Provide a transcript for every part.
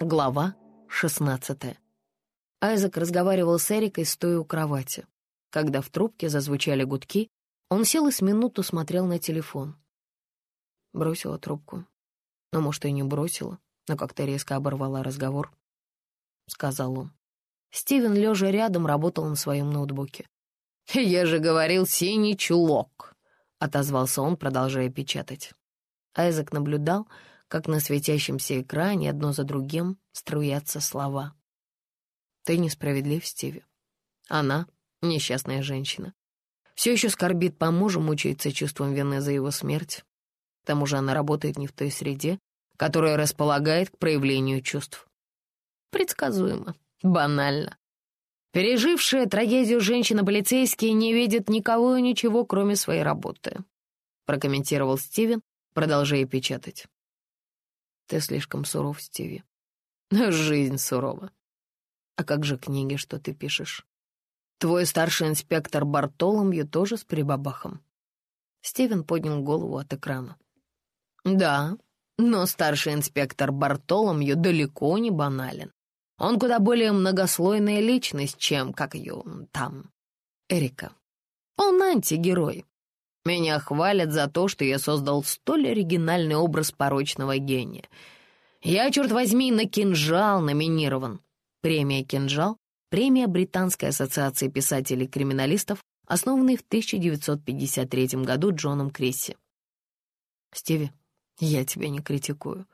Глава 16 Айзек разговаривал с Эрикой, стоя у кровати. Когда в трубке зазвучали гудки, он сел и с минуту смотрел на телефон. Бросила трубку. Ну, может, и не бросила, но как-то резко оборвала разговор. Сказал он. Стивен, лежа рядом, работал на своем ноутбуке. «Я же говорил, синий чулок!» — отозвался он, продолжая печатать. Айзек наблюдал, как на светящемся экране одно за другим струятся слова. «Ты несправедлив, Стиви. Она — несчастная женщина. Все еще скорбит по мужу, мучается чувством вины за его смерть. К тому же она работает не в той среде, которая располагает к проявлению чувств. Предсказуемо, банально. Пережившая трагедию женщина-полицейские не видит никого и ничего, кроме своей работы», — прокомментировал Стивен, продолжая печатать. Ты слишком суров, Стиви. Жизнь сурова. А как же книги, что ты пишешь? Твой старший инспектор Бартоломью тоже с прибабахом. Стивен поднял голову от экрана. Да, но старший инспектор Бартоломью далеко не банален. Он куда более многослойная личность, чем, как ее там, Эрика. Он антигерой, меня хвалят за то, что я создал столь оригинальный образ порочного гения. Я, черт возьми, на кинжал номинирован. Премия «Кинжал» — премия Британской ассоциации писателей-криминалистов, основанной в 1953 году Джоном Крисси. Стиви, я тебя не критикую.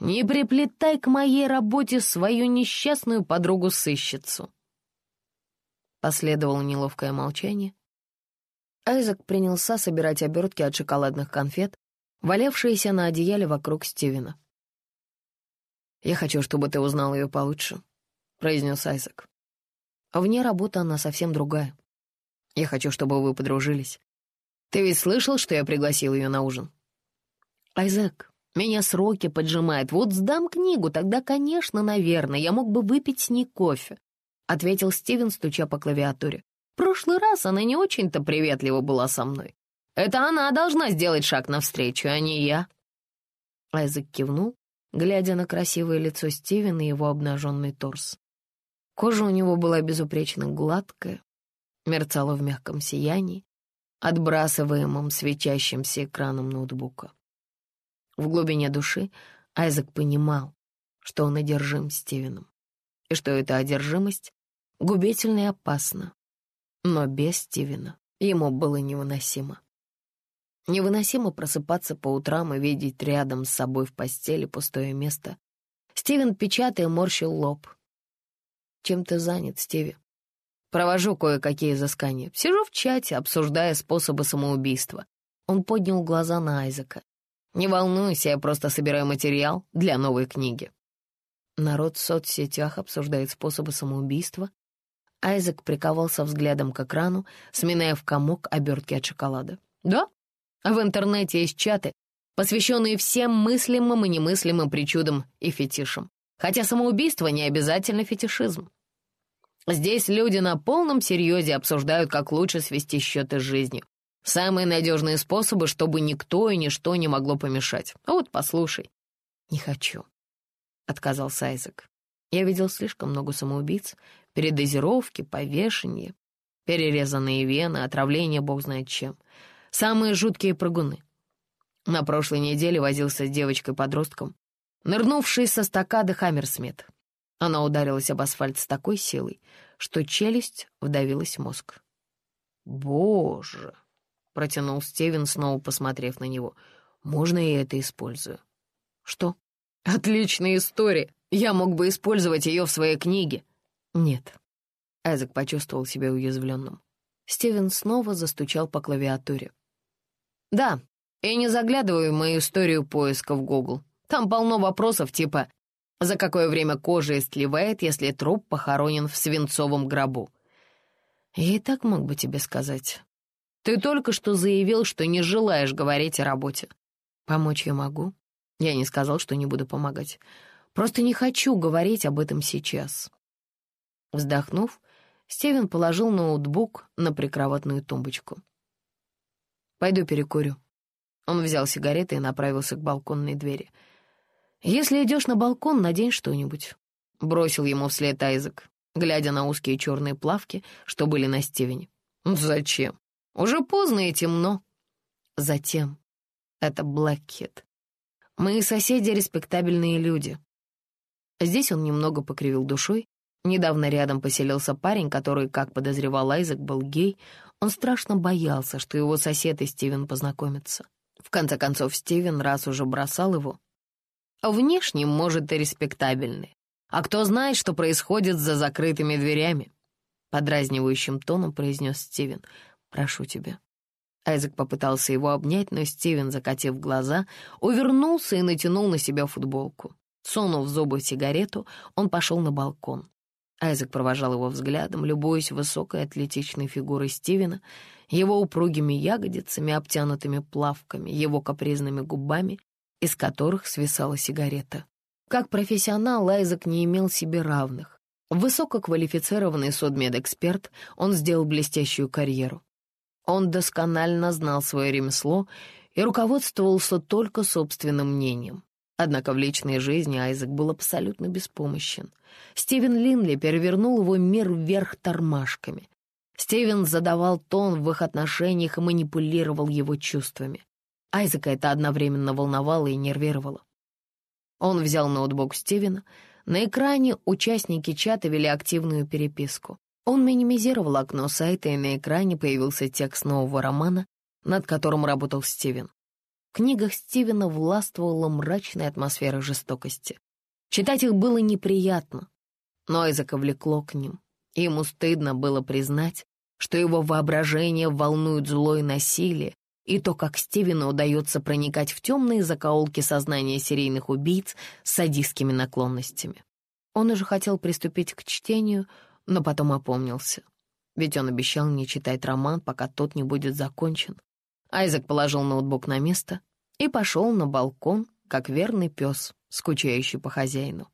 Не приплетай к моей работе свою несчастную подругу-сыщицу. Последовало неловкое молчание, Айзек принялся собирать обертки от шоколадных конфет, валявшиеся на одеяле вокруг Стивена. «Я хочу, чтобы ты узнал ее получше», — произнес Айзек. «А вне работы она совсем другая. Я хочу, чтобы вы подружились. Ты ведь слышал, что я пригласил ее на ужин?» «Айзек, меня сроки поджимают. Вот сдам книгу, тогда, конечно, наверное, я мог бы выпить с ней кофе», — ответил Стивен, стуча по клавиатуре прошлый раз она не очень-то приветлива была со мной. Это она должна сделать шаг навстречу, а не я». Айзек кивнул, глядя на красивое лицо Стивена и его обнаженный торс. Кожа у него была безупречно гладкая, мерцала в мягком сиянии, отбрасываемом светящимся экраном ноутбука. В глубине души Айзек понимал, что он одержим Стивеном, и что эта одержимость губительна и опасна, но без Стивена ему было невыносимо. Невыносимо просыпаться по утрам и видеть рядом с собой в постели пустое место. Стивен, печатая, морщил лоб. «Чем ты занят, Стиви?» «Провожу кое-какие изыскания. Сижу в чате, обсуждая способы самоубийства». Он поднял глаза на Айзека. «Не волнуйся, я просто собираю материал для новой книги». Народ в соцсетях обсуждает способы самоубийства, Айзек приковался взглядом к экрану, сминая в комок обертки от шоколада. «Да, в интернете есть чаты, посвященные всем мыслимым и немыслимым причудам и фетишам. Хотя самоубийство не обязательно фетишизм. Здесь люди на полном серьезе обсуждают, как лучше свести счеты с жизнью. Самые надежные способы, чтобы никто и ничто не могло помешать. А вот послушай. «Не хочу», — отказался Айзек. Я видел слишком много самоубийц, передозировки, повешения, перерезанные вены, отравление бог знает чем. Самые жуткие прыгуны. На прошлой неделе возился с девочкой-подростком, нырнувшей со стакады Хаммерсмит. Она ударилась об асфальт с такой силой, что челюсть вдавилась в мозг. «Боже!» — протянул Стивен, снова посмотрев на него. «Можно я это использую?» «Что?» «Отличная история! Я мог бы использовать ее в своей книге!» «Нет». Эзек почувствовал себя уязвленным. Стивен снова застучал по клавиатуре. «Да, и не заглядываю в мою историю поиска в Google. Там полно вопросов типа «За какое время кожа истлевает, если труп похоронен в свинцовом гробу?» Я и так мог бы тебе сказать. Ты только что заявил, что не желаешь говорить о работе. Помочь я могу. Я не сказал, что не буду помогать. Просто не хочу говорить об этом сейчас. Вздохнув, Стивен положил ноутбук на прикроватную тумбочку. «Пойду перекурю». Он взял сигареты и направился к балконной двери. «Если идешь на балкон, надень что-нибудь», — бросил ему вслед Айзек, глядя на узкие черные плавки, что были на Стивене. «Зачем? Уже поздно и темно». «Затем. Это Блэкхит. Мы соседи респектабельные люди». Здесь он немного покривил душой. Недавно рядом поселился парень, который, как подозревал Айзек, был гей. Он страшно боялся, что его сосед и Стивен познакомятся. В конце концов, Стивен раз уже бросал его, Внешне, может, и респектабельный. А кто знает, что происходит за закрытыми дверями?» Подразнивающим тоном произнес Стивен. «Прошу тебя». Айзек попытался его обнять, но Стивен, закатив глаза, увернулся и натянул на себя футболку. Сунув в зубы сигарету, он пошел на балкон. Айзек провожал его взглядом, любуясь высокой атлетичной фигурой Стивена, его упругими ягодицами, обтянутыми плавками, его капризными губами из которых свисала сигарета. Как профессионал Айзек не имел себе равных. Высококвалифицированный судмедэксперт, он сделал блестящую карьеру. Он досконально знал свое ремесло и руководствовался только собственным мнением. Однако в личной жизни Айзек был абсолютно беспомощен. Стивен Линли перевернул его мир вверх тормашками. Стивен задавал тон в их отношениях и манипулировал его чувствами. Айзека это одновременно волновало и нервировало. Он взял ноутбук Стивена. На экране участники чата вели активную переписку. Он минимизировал окно сайта, и на экране появился текст нового романа, над которым работал Стивен. В книгах Стивена властвовала мрачная атмосфера жестокости. Читать их было неприятно, но Айзека влекло к ним. Ему стыдно было признать, что его воображение волнует зло и насилие, и то, как Стивену удается проникать в темные закоулки сознания серийных убийц с садистскими наклонностями. Он уже хотел приступить к чтению, но потом опомнился. Ведь он обещал не читать роман, пока тот не будет закончен. Айзек положил ноутбук на место и пошел на балкон, как верный пес, скучающий по хозяину.